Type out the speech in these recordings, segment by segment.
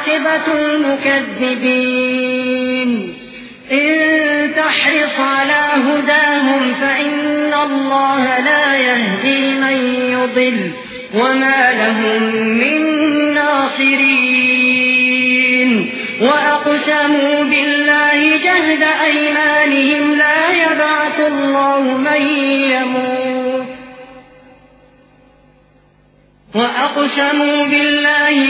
عاقبة المكذبين. إن تحرص على هداهم فإن الله لا يهدي من يضل وما لهم من ناصرين. وأقسموا بالله جهد أيمانهم لا يبعث الله من يموت. وأقسموا بالله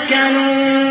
يتوكلون